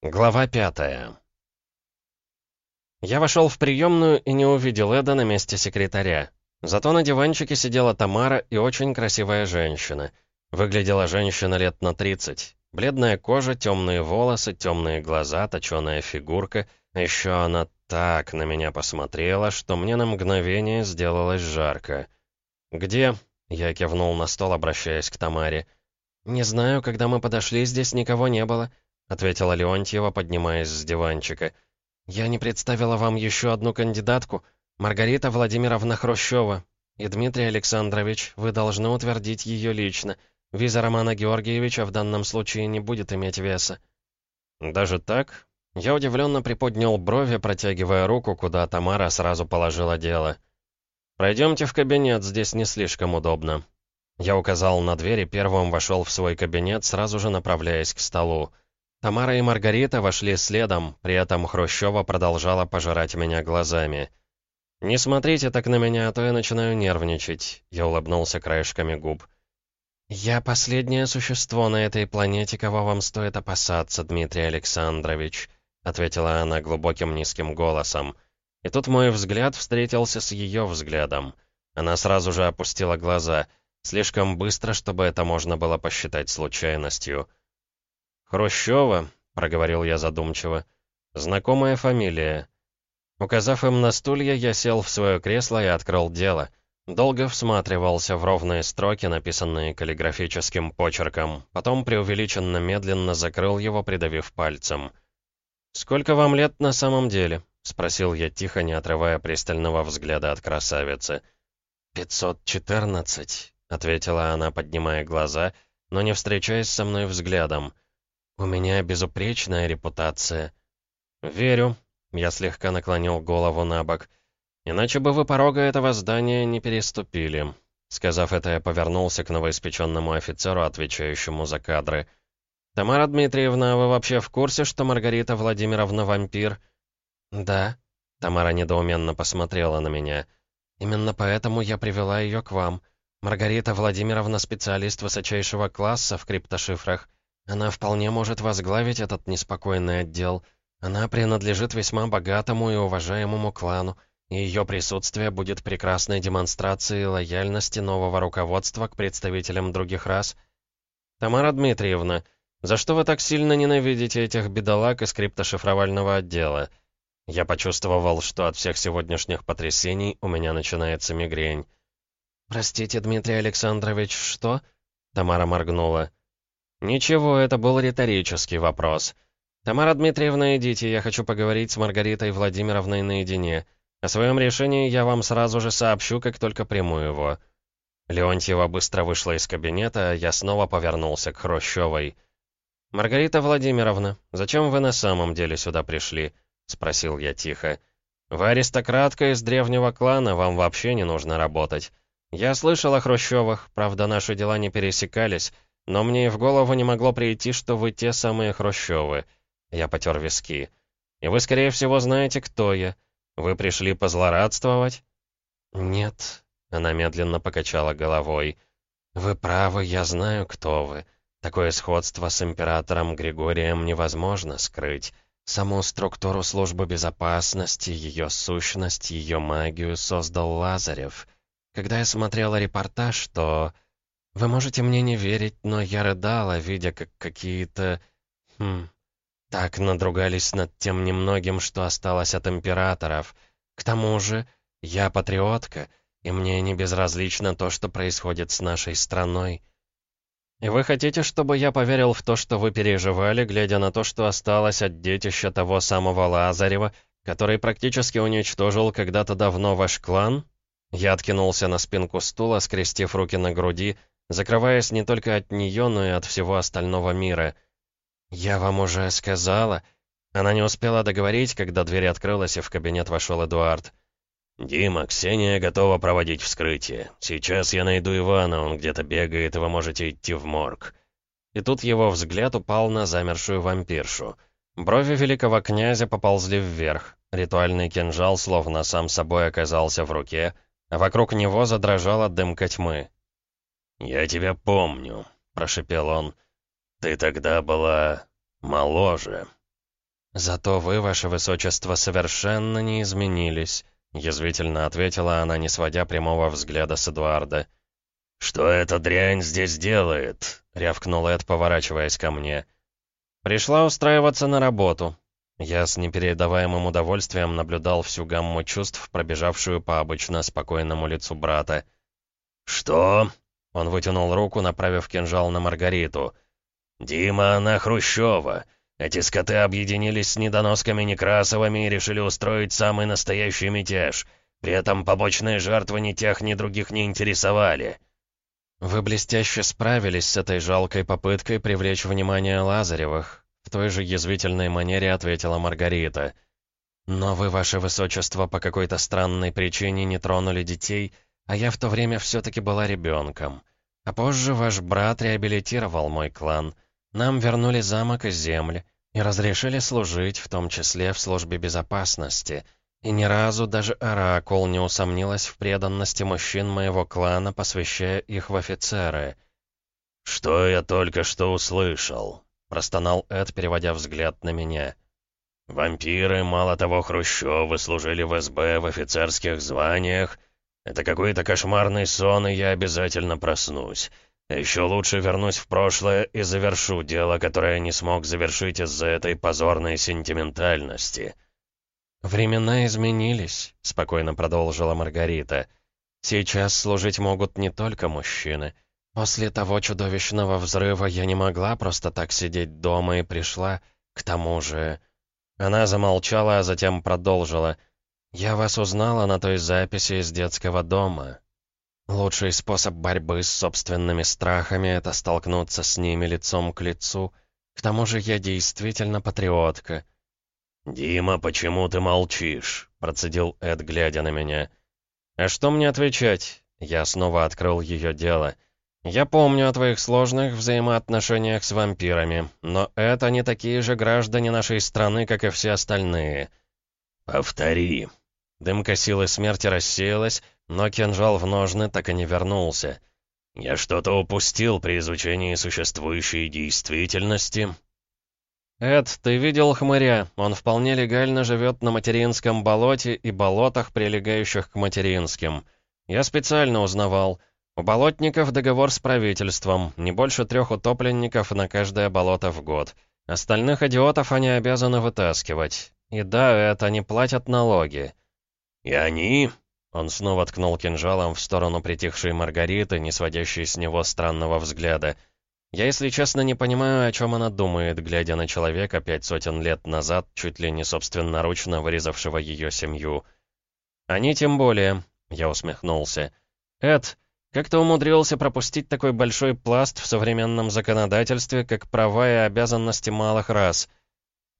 Глава пятая. Я вошел в приемную и не увидел Эда на месте секретаря. Зато на диванчике сидела Тамара и очень красивая женщина. Выглядела женщина лет на 30. Бледная кожа, темные волосы, темные глаза, точеная фигурка. А еще она так на меня посмотрела, что мне на мгновение сделалось жарко. «Где?» — я кивнул на стол, обращаясь к Тамаре. «Не знаю, когда мы подошли, здесь никого не было». — ответила Леонтьева, поднимаясь с диванчика. «Я не представила вам еще одну кандидатку, Маргарита Владимировна Хрущева. И, Дмитрий Александрович, вы должны утвердить ее лично. Виза Романа Георгиевича в данном случае не будет иметь веса». «Даже так?» Я удивленно приподнял брови, протягивая руку, куда Тамара сразу положила дело. «Пройдемте в кабинет, здесь не слишком удобно». Я указал на дверь и первым вошел в свой кабинет, сразу же направляясь к столу. Тамара и Маргарита вошли следом, при этом Хрущева продолжала пожирать меня глазами. «Не смотрите так на меня, а то я начинаю нервничать», — я улыбнулся краешками губ. «Я последнее существо на этой планете, кого вам стоит опасаться, Дмитрий Александрович», — ответила она глубоким низким голосом. И тут мой взгляд встретился с ее взглядом. Она сразу же опустила глаза, слишком быстро, чтобы это можно было посчитать случайностью. «Хрущева», — проговорил я задумчиво. «Знакомая фамилия». Указав им на стулья, я сел в свое кресло и открыл дело. Долго всматривался в ровные строки, написанные каллиграфическим почерком. Потом преувеличенно медленно закрыл его, придавив пальцем. «Сколько вам лет на самом деле?» — спросил я тихо, не отрывая пристального взгляда от красавицы. «Пятьсот четырнадцать», — ответила она, поднимая глаза, но не встречаясь со мной взглядом. «У меня безупречная репутация». «Верю», — я слегка наклонил голову на бок. «Иначе бы вы порога этого здания не переступили». Сказав это, я повернулся к новоиспеченному офицеру, отвечающему за кадры. «Тамара Дмитриевна, вы вообще в курсе, что Маргарита Владимировна вампир?» «Да». Тамара недоуменно посмотрела на меня. «Именно поэтому я привела ее к вам. Маргарита Владимировна специалист высочайшего класса в криптошифрах. Она вполне может возглавить этот неспокойный отдел. Она принадлежит весьма богатому и уважаемому клану, и ее присутствие будет прекрасной демонстрацией лояльности нового руководства к представителям других рас. Тамара Дмитриевна, за что вы так сильно ненавидите этих бедолаг из криптошифровального отдела? Я почувствовал, что от всех сегодняшних потрясений у меня начинается мигрень. «Простите, Дмитрий Александрович, что?» Тамара моргнула. «Ничего, это был риторический вопрос. Тамара Дмитриевна, идите, я хочу поговорить с Маргаритой Владимировной наедине. О своем решении я вам сразу же сообщу, как только приму его». Леонтьева быстро вышла из кабинета, я снова повернулся к Хрущевой. «Маргарита Владимировна, зачем вы на самом деле сюда пришли?» — спросил я тихо. «Вы аристократка из древнего клана, вам вообще не нужно работать. Я слышал о Хрущевых, правда, наши дела не пересекались». Но мне и в голову не могло прийти, что вы те самые Хрущевы. Я потер виски. И вы, скорее всего, знаете, кто я. Вы пришли позлорадствовать? Нет. Она медленно покачала головой. Вы правы, я знаю, кто вы. Такое сходство с императором Григорием невозможно скрыть. Саму структуру службы безопасности, ее сущность, ее магию создал Лазарев. Когда я смотрела репортаж, то... Вы можете мне не верить, но я рыдала, видя, как какие-то... Хм... Так надругались над тем немногим, что осталось от императоров. К тому же, я патриотка, и мне не безразлично то, что происходит с нашей страной. И вы хотите, чтобы я поверил в то, что вы переживали, глядя на то, что осталось от детища того самого Лазарева, который практически уничтожил когда-то давно ваш клан? Я откинулся на спинку стула, скрестив руки на груди, закрываясь не только от нее, но и от всего остального мира. «Я вам уже сказала...» Она не успела договорить, когда дверь открылась, и в кабинет вошел Эдуард. «Дима, Ксения готова проводить вскрытие. Сейчас я найду Ивана, он где-то бегает, и вы можете идти в морг». И тут его взгляд упал на замершую вампиршу. Брови великого князя поползли вверх. Ритуальный кинжал словно сам собой оказался в руке, а вокруг него задрожала дымка тьмы. «Я тебя помню», — прошепел он. «Ты тогда была моложе». «Зато вы, ваше высочество, совершенно не изменились», — язвительно ответила она, не сводя прямого взгляда с Эдуарда. «Что эта дрянь здесь делает?» — рявкнул Эд, поворачиваясь ко мне. «Пришла устраиваться на работу». Я с непередаваемым удовольствием наблюдал всю гамму чувств, пробежавшую по обычно спокойному лицу брата. «Что?» — он вытянул руку, направив кинжал на Маргариту. «Дима, она Хрущева. Эти скоты объединились с недоносками Некрасовыми и решили устроить самый настоящий мятеж. При этом побочные жертвы ни тех, ни других не интересовали». «Вы блестяще справились с этой жалкой попыткой привлечь внимание Лазаревых», в той же язвительной манере ответила Маргарита. «Но вы, ваше высочество, по какой-то странной причине не тронули детей, а я в то время все-таки была ребенком. А позже ваш брат реабилитировал мой клан». Нам вернули замок и земли и разрешили служить, в том числе в службе безопасности. И ни разу даже Оракул не усомнилась в преданности мужчин моего клана, посвящая их в офицеры. «Что я только что услышал?» — простонал Эд, переводя взгляд на меня. «Вампиры, мало того, Хрущевы, служили в СБ в офицерских званиях. Это какой-то кошмарный сон, и я обязательно проснусь. Еще лучше вернусь в прошлое и завершу дело, которое не смог завершить из-за этой позорной сентиментальности». «Времена изменились», — спокойно продолжила Маргарита. «Сейчас служить могут не только мужчины. После того чудовищного взрыва я не могла просто так сидеть дома и пришла, к тому же...» Она замолчала, а затем продолжила. «Я вас узнала на той записи из детского дома. Лучший способ борьбы с собственными страхами — это столкнуться с ними лицом к лицу. К тому же я действительно патриотка. «Дима, почему ты молчишь?» — процедил Эд, глядя на меня. «А что мне отвечать?» Я снова открыл ее дело. «Я помню о твоих сложных взаимоотношениях с вампирами, но это не такие же граждане нашей страны, как и все остальные». «Повтори». Дымка силы смерти рассеялась, но кинжал в ножны так и не вернулся. «Я что-то упустил при изучении существующей действительности?» «Эд, ты видел хмыря? Он вполне легально живет на Материнском болоте и болотах, прилегающих к Материнским. Я специально узнавал. У болотников договор с правительством, не больше трех утопленников на каждое болото в год. Остальных идиотов они обязаны вытаскивать. И да, это они платят налоги». «И они?» Он снова ткнул кинжалом в сторону притихшей Маргариты, не сводящей с него странного взгляда. Я, если честно, не понимаю, о чем она думает, глядя на человека пять сотен лет назад, чуть ли не собственноручно вырезавшего ее семью. «Они тем более», — я усмехнулся. «Эд, как ты умудрился пропустить такой большой пласт в современном законодательстве, как права и обязанности малых рас?»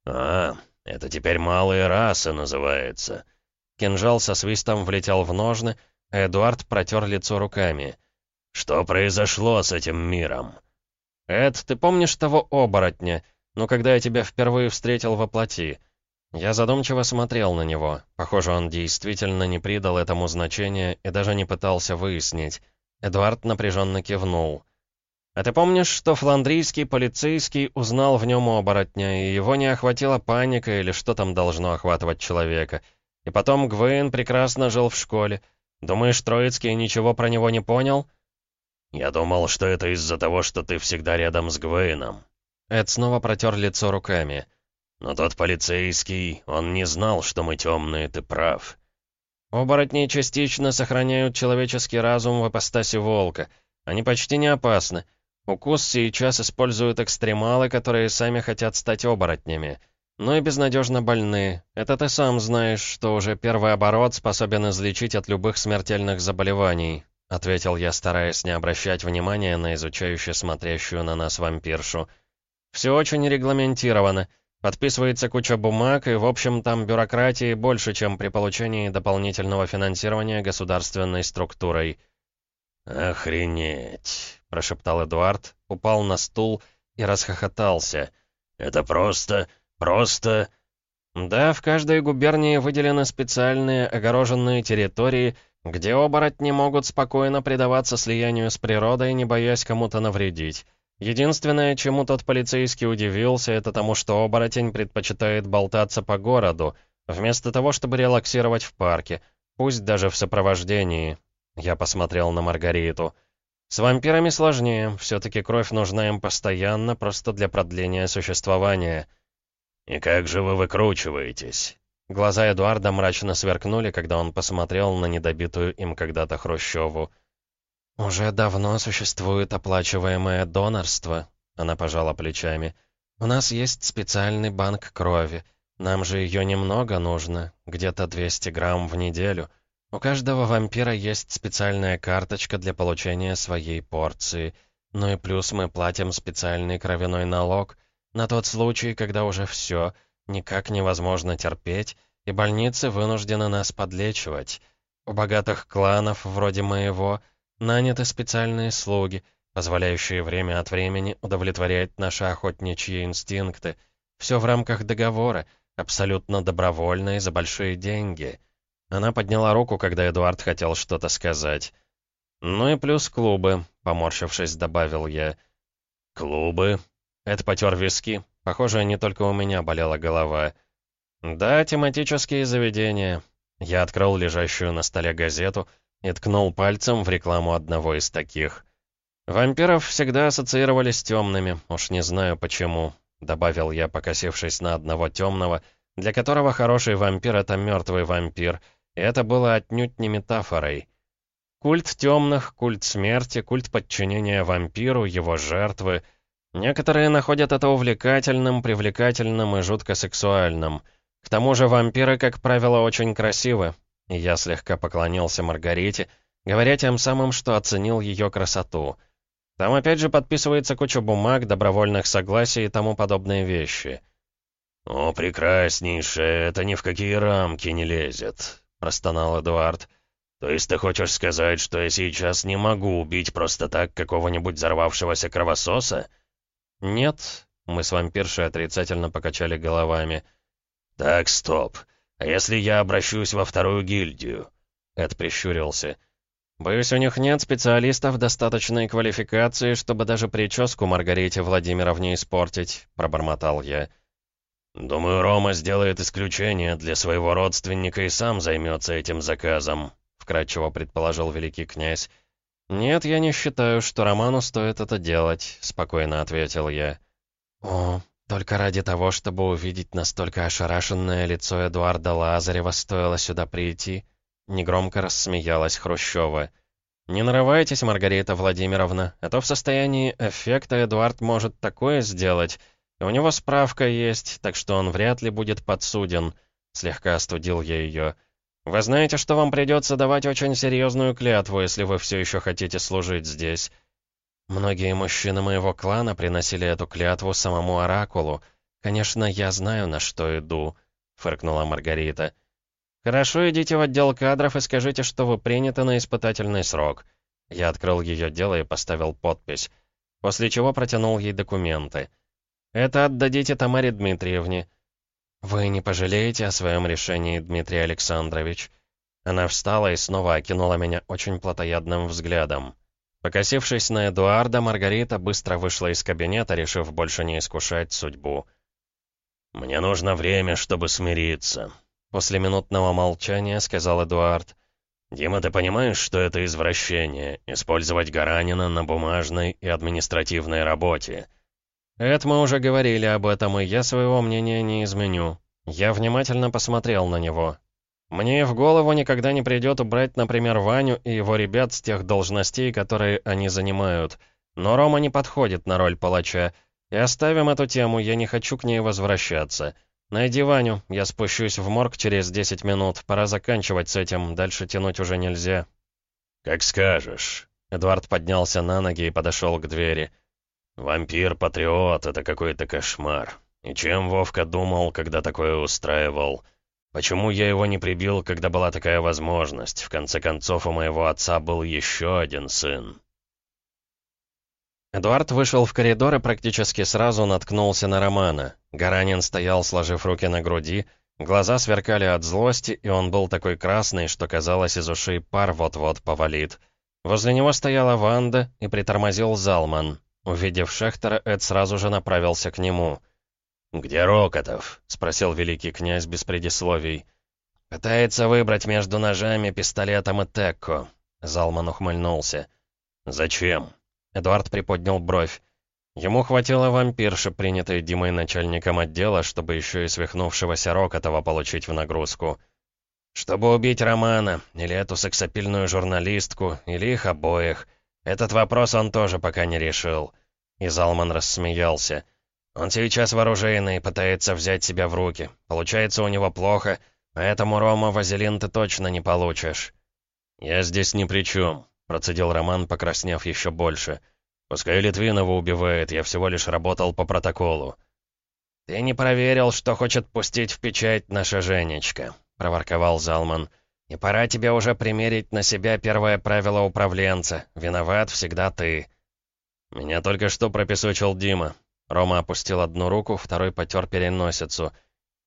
«А, это теперь малые расы называется», Кинжал со свистом влетел в ножны, а Эдуард протер лицо руками. «Что произошло с этим миром?» «Эд, ты помнишь того оборотня? Ну, когда я тебя впервые встретил во плоти?» Я задумчиво смотрел на него. Похоже, он действительно не придал этому значения и даже не пытался выяснить. Эдуард напряженно кивнул. «А ты помнишь, что фландрийский полицейский узнал в нем оборотня, и его не охватила паника или что там должно охватывать человека?» И потом Гвейн прекрасно жил в школе. Думаешь, Троицкий ничего про него не понял?» «Я думал, что это из-за того, что ты всегда рядом с Гвейном». Эд снова протер лицо руками. «Но тот полицейский, он не знал, что мы темные, ты прав». «Оборотни частично сохраняют человеческий разум в апостасе волка. Они почти не опасны. Укус сейчас используют экстремалы, которые сами хотят стать оборотнями но и безнадежно больны. Это ты сам знаешь, что уже первый оборот способен излечить от любых смертельных заболеваний», — ответил я, стараясь не обращать внимания на изучающую смотрящую на нас вампиршу. «Все очень регламентировано. Подписывается куча бумаг, и, в общем, там бюрократии больше, чем при получении дополнительного финансирования государственной структурой». «Охренеть!» — прошептал Эдуард, упал на стул и расхохотался. «Это просто Просто...» «Да, в каждой губернии выделены специальные огороженные территории, где оборотни могут спокойно предаваться слиянию с природой, не боясь кому-то навредить. Единственное, чему тот полицейский удивился, это тому, что оборотень предпочитает болтаться по городу, вместо того, чтобы релаксировать в парке, пусть даже в сопровождении. Я посмотрел на Маргариту. С вампирами сложнее, все-таки кровь нужна им постоянно, просто для продления существования. «И как же вы выкручиваетесь?» Глаза Эдуарда мрачно сверкнули, когда он посмотрел на недобитую им когда-то Хрущеву. «Уже давно существует оплачиваемое донорство», — она пожала плечами. «У нас есть специальный банк крови. Нам же ее немного нужно, где-то 200 грамм в неделю. У каждого вампира есть специальная карточка для получения своей порции. Ну и плюс мы платим специальный кровяной налог на тот случай, когда уже все, никак невозможно терпеть, и больницы вынуждены нас подлечивать. У богатых кланов, вроде моего, наняты специальные слуги, позволяющие время от времени удовлетворять наши охотничьи инстинкты. Все в рамках договора, абсолютно добровольно и за большие деньги. Она подняла руку, когда Эдуард хотел что-то сказать. «Ну и плюс клубы», — поморщившись, добавил я. «Клубы?» Это потер виски. Похоже, не только у меня болела голова. «Да, тематические заведения». Я открыл лежащую на столе газету и ткнул пальцем в рекламу одного из таких. «Вампиров всегда ассоциировали с темными, уж не знаю почему», — добавил я, покосившись на одного темного, для которого хороший вампир — это мертвый вампир — и это было отнюдь не метафорой. Культ темных, культ смерти, культ подчинения вампиру, его жертвы. Некоторые находят это увлекательным, привлекательным и жутко сексуальным. К тому же вампиры, как правило, очень красивы. Я слегка поклонился Маргарите, говоря тем самым, что оценил ее красоту. Там опять же подписывается куча бумаг, добровольных согласий и тому подобные вещи. «О, прекраснейшее, это ни в какие рамки не лезет», — простонал Эдуард. «То есть ты хочешь сказать, что я сейчас не могу убить просто так какого-нибудь взорвавшегося кровососа?» «Нет», — мы с вампиршей отрицательно покачали головами. «Так, стоп. А если я обращусь во вторую гильдию?» Эд прищурился. «Боюсь, у них нет специалистов достаточной квалификации, чтобы даже прическу Маргарите Владимировне испортить», — пробормотал я. «Думаю, Рома сделает исключение для своего родственника и сам займется этим заказом», — вкратчиво предположил великий князь. «Нет, я не считаю, что Роману стоит это делать», — спокойно ответил я. «О, только ради того, чтобы увидеть настолько ошарашенное лицо Эдуарда Лазарева, стоило сюда прийти», — негромко рассмеялась Хрущева. «Не нарывайтесь, Маргарита Владимировна, а то в состоянии эффекта Эдуард может такое сделать», у него справка есть, так что он вряд ли будет подсуден. Слегка остудил я ее. Вы знаете, что вам придется давать очень серьезную клятву, если вы все еще хотите служить здесь. Многие мужчины моего клана приносили эту клятву самому Оракулу. Конечно, я знаю, на что иду, фыркнула Маргарита. Хорошо, идите в отдел кадров и скажите, что вы приняты на испытательный срок. Я открыл ее дело и поставил подпись, после чего протянул ей документы. Это отдадите Тамаре Дмитриевне». «Вы не пожалеете о своем решении, Дмитрий Александрович?» Она встала и снова окинула меня очень плотоядным взглядом. Покосившись на Эдуарда, Маргарита быстро вышла из кабинета, решив больше не искушать судьбу. «Мне нужно время, чтобы смириться», — после минутного молчания сказал Эдуард. «Дима, ты понимаешь, что это извращение — использовать Гаранина на бумажной и административной работе?» «Это мы уже говорили об этом, и я своего мнения не изменю. Я внимательно посмотрел на него. Мне в голову никогда не придет убрать, например, Ваню и его ребят с тех должностей, которые они занимают. Но Рома не подходит на роль палача. И оставим эту тему, я не хочу к ней возвращаться. Найди Ваню, я спущусь в морг через 10 минут. Пора заканчивать с этим, дальше тянуть уже нельзя». «Как скажешь». Эдвард поднялся на ноги и подошел к двери. «Вампир-патриот — это какой-то кошмар. И чем Вовка думал, когда такое устраивал? Почему я его не прибил, когда была такая возможность? В конце концов, у моего отца был еще один сын». Эдуард вышел в коридор и практически сразу наткнулся на Романа. Гаранин стоял, сложив руки на груди, глаза сверкали от злости, и он был такой красный, что казалось, из ушей пар вот-вот повалит. Возле него стояла Ванда и притормозил Залман. Увидев Шехтера, Эд сразу же направился к нему. «Где Рокотов?» — спросил великий князь без предисловий. «Пытается выбрать между ножами, пистолетом и Текко», — Залман ухмыльнулся. «Зачем?» — Эдуард приподнял бровь. Ему хватило вампирши, принятой Димой начальником отдела, чтобы еще и свихнувшегося Рокотова получить в нагрузку. «Чтобы убить Романа, или эту сексапильную журналистку, или их обоих. Этот вопрос он тоже пока не решил». И Залман рассмеялся. «Он сейчас вооруженный, пытается взять себя в руки. Получается у него плохо, поэтому, Рома, вазелин ты точно не получишь». «Я здесь ни при чем», — процедил Роман, покраснев еще больше. «Пускай Литвинова убивает, я всего лишь работал по протоколу». «Ты не проверил, что хочет пустить в печать наша Женечка», — проворковал Залман. «И пора тебе уже примерить на себя первое правило управленца. Виноват всегда ты». «Меня только что пропесочил Дима». Рома опустил одну руку, второй потер переносицу.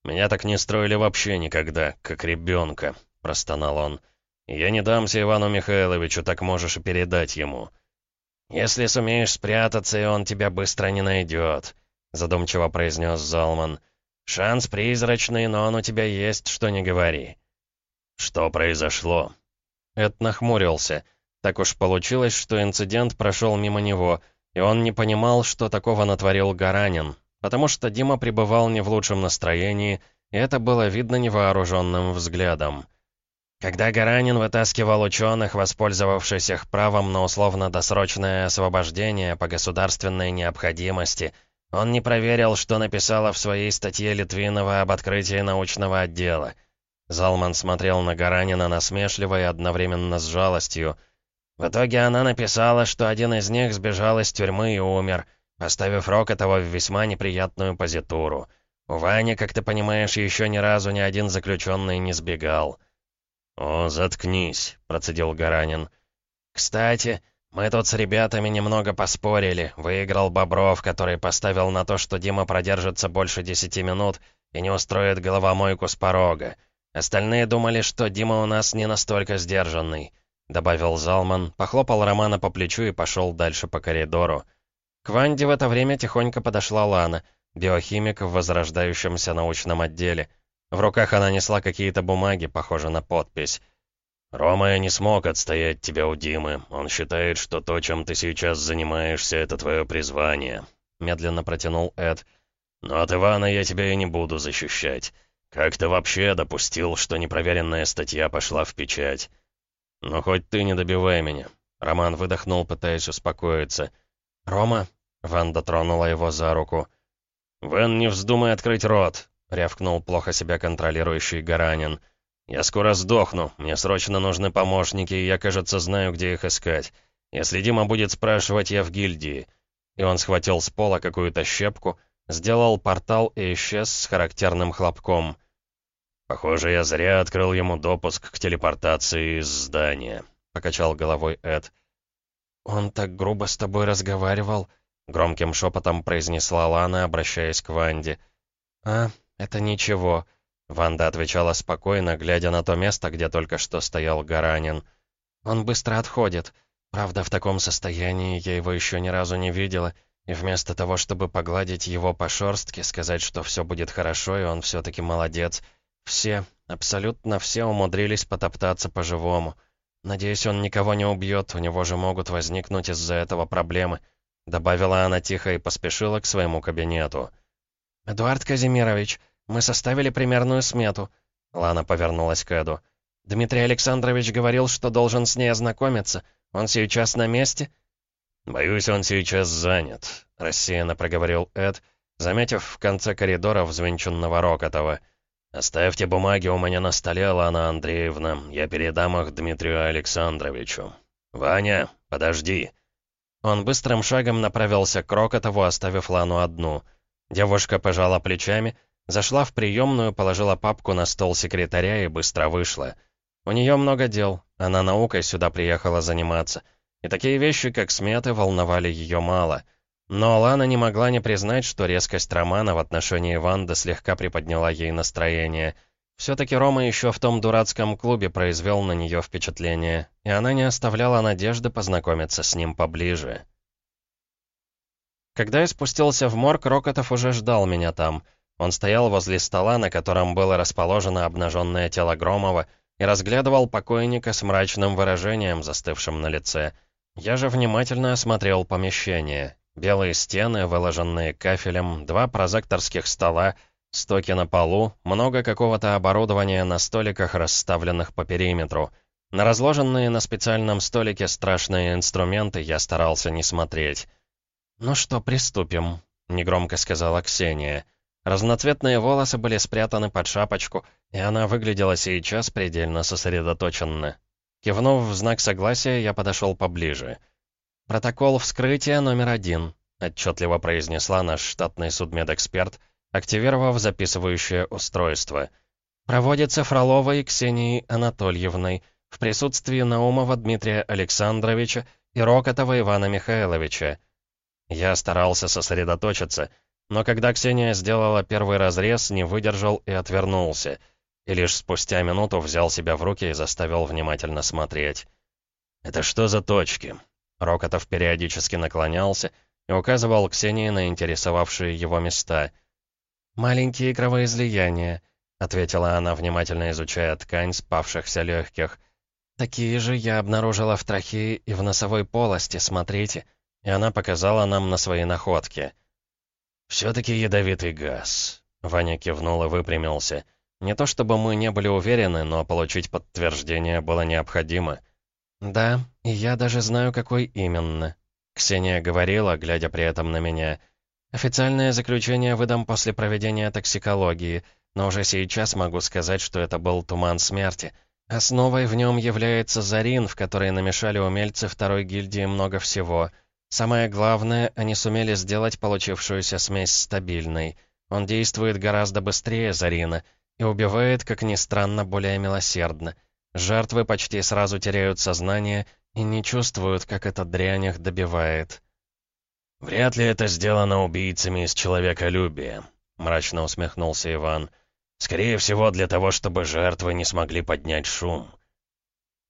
«Меня так не строили вообще никогда, как ребенка», — простонал он. «Я не дамся Ивану Михайловичу, так можешь и передать ему». «Если сумеешь спрятаться, и он тебя быстро не найдет», — задумчиво произнес Залман. «Шанс призрачный, но он у тебя есть, что не говори». «Что произошло?» Эд нахмурился. Так уж получилось, что инцидент прошел мимо него — и он не понимал, что такого натворил Гаранин, потому что Дима пребывал не в лучшем настроении, и это было видно невооруженным взглядом. Когда Гаранин вытаскивал ученых, воспользовавшись их правом на условно-досрочное освобождение по государственной необходимости, он не проверил, что написала в своей статье Литвинова об открытии научного отдела. Залман смотрел на Гаранина насмешливо и одновременно с жалостью — в итоге она написала, что один из них сбежал из тюрьмы и умер, поставив Рокотова в весьма неприятную позитуру. У Вани, как ты понимаешь, еще ни разу ни один заключенный не сбегал. «О, заткнись», — процедил Гаранин. «Кстати, мы тут с ребятами немного поспорили. Выиграл Бобров, который поставил на то, что Дима продержится больше десяти минут и не устроит головомойку с порога. Остальные думали, что Дима у нас не настолько сдержанный добавил Залман, похлопал Романа по плечу и пошел дальше по коридору. К Ванде в это время тихонько подошла Лана, биохимик в возрождающемся научном отделе. В руках она несла какие-то бумаги, похожие на подпись. «Рома, я не смог отстоять тебя у Димы. Он считает, что то, чем ты сейчас занимаешься, это твое призвание», — медленно протянул Эд. «Но от Ивана я тебя и не буду защищать. Как ты вообще допустил, что непроверенная статья пошла в печать?» «Ну, хоть ты не добивай меня». Роман выдохнул, пытаясь успокоиться. «Рома?» — Ванда тронула его за руку. «Вен, не вздумай открыть рот!» — рявкнул плохо себя контролирующий Гаранин. «Я скоро сдохну, мне срочно нужны помощники, и я, кажется, знаю, где их искать. Если Дима будет спрашивать, я в гильдии». И он схватил с пола какую-то щепку, сделал портал и исчез с характерным хлопком. «Похоже, я зря открыл ему допуск к телепортации из здания», — покачал головой Эд. «Он так грубо с тобой разговаривал», — громким шепотом произнесла Лана, обращаясь к Ванде. «А, это ничего», — Ванда отвечала спокойно, глядя на то место, где только что стоял Гаранин. «Он быстро отходит. Правда, в таком состоянии я его еще ни разу не видела, и вместо того, чтобы погладить его по шерстке, сказать, что все будет хорошо, и он все-таки молодец, — все, абсолютно все умудрились потоптаться по-живому. Надеюсь, он никого не убьет, у него же могут возникнуть из-за этого проблемы», — добавила она тихо и поспешила к своему кабинету. «Эдуард Казимирович, мы составили примерную смету», — Лана повернулась к Эду. «Дмитрий Александрович говорил, что должен с ней ознакомиться. Он сейчас на месте?» «Боюсь, он сейчас занят», — рассеянно проговорил Эд, заметив в конце коридора взвинченного Рокотова. «Оставьте бумаги у меня на столе, Лана Андреевна. Я передам их Дмитрию Александровичу. Ваня, подожди». Он быстрым шагом направился к Рокотову, оставив Лану одну. Девушка пожала плечами, зашла в приемную, положила папку на стол секретаря и быстро вышла. У нее много дел, она наукой сюда приехала заниматься. И такие вещи, как сметы, волновали ее мало — но Лана не могла не признать, что резкость Романа в отношении Ванды слегка приподняла ей настроение. Все-таки Рома еще в том дурацком клубе произвел на нее впечатление, и она не оставляла надежды познакомиться с ним поближе. Когда я спустился в морг, Рокотов уже ждал меня там. Он стоял возле стола, на котором было расположено обнаженное тело Громова, и разглядывал покойника с мрачным выражением, застывшим на лице. Я же внимательно осмотрел помещение. Белые стены, выложенные кафелем, два прозекторских стола, стоки на полу, много какого-то оборудования на столиках, расставленных по периметру. На разложенные на специальном столике страшные инструменты я старался не смотреть. «Ну что, приступим», — негромко сказала Ксения. Разноцветные волосы были спрятаны под шапочку, и она выглядела сейчас предельно сосредоточенно. Кивнув в знак согласия, я подошел поближе. «Протокол вскрытия номер один», — отчетливо произнесла наш штатный судмедэксперт, активировав записывающее устройство. «Проводится Фроловой Ксенией Анатольевной в присутствии Наумова Дмитрия Александровича и Рокотова Ивана Михайловича». Я старался сосредоточиться, но когда Ксения сделала первый разрез, не выдержал и отвернулся — и лишь спустя минуту взял себя в руки и заставил внимательно смотреть. «Это что за точки?» Рокотов периодически наклонялся и указывал Ксении на интересовавшие его места. «Маленькие кровоизлияния», — ответила она, внимательно изучая ткань спавшихся легких. «Такие же я обнаружила в трахее и в носовой полости, смотрите». И она показала нам на свои находки. «Все-таки ядовитый газ», — Ваня кивнул и выпрямился. Не то чтобы мы не были уверены, но получить подтверждение было необходимо. «Да, и я даже знаю, какой именно», — Ксения говорила, глядя при этом на меня. «Официальное заключение выдам после проведения токсикологии, но уже сейчас могу сказать, что это был туман смерти. Основой в нем является зарин, в который намешали умельцы второй гильдии много всего. Самое главное, они сумели сделать получившуюся смесь стабильной. Он действует гораздо быстрее зарина — и убивает, как ни странно, более милосердно. Жертвы почти сразу теряют сознание и не чувствуют, как эта дрянь их добивает. «Вряд ли это сделано убийцами из человеколюбия», — мрачно усмехнулся Иван. «Скорее всего, для того, чтобы жертвы не смогли поднять шум».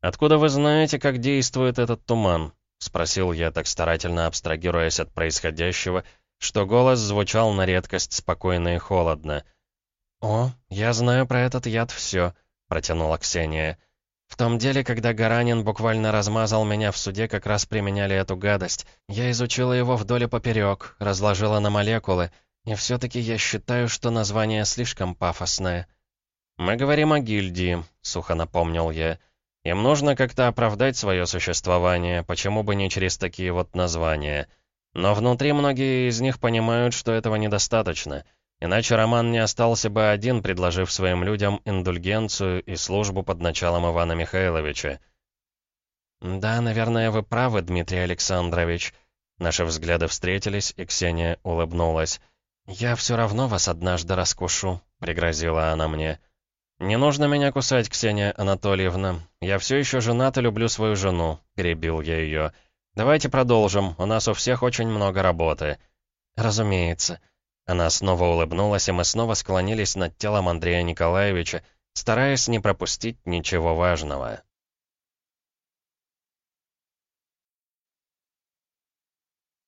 «Откуда вы знаете, как действует этот туман?» — спросил я, так старательно абстрагируясь от происходящего, что голос звучал на редкость спокойно и холодно — «О, я знаю про этот яд все», — протянула Ксения. «В том деле, когда Гаранин буквально размазал меня в суде, как раз применяли эту гадость. Я изучила его вдоль и поперек, разложила на молекулы, и все-таки я считаю, что название слишком пафосное». «Мы говорим о гильдии», — сухо напомнил я. «Им нужно как-то оправдать свое существование, почему бы не через такие вот названия. Но внутри многие из них понимают, что этого недостаточно». Иначе Роман не остался бы один, предложив своим людям индульгенцию и службу под началом Ивана Михайловича. «Да, наверное, вы правы, Дмитрий Александрович». Наши взгляды встретились, и Ксения улыбнулась. «Я все равно вас однажды раскушу», — пригрозила она мне. «Не нужно меня кусать, Ксения Анатольевна. Я все еще женат и люблю свою жену», — перебил я ее. «Давайте продолжим, у нас у всех очень много работы». «Разумеется». Она снова улыбнулась, и мы снова склонились над телом Андрея Николаевича, стараясь не пропустить ничего важного.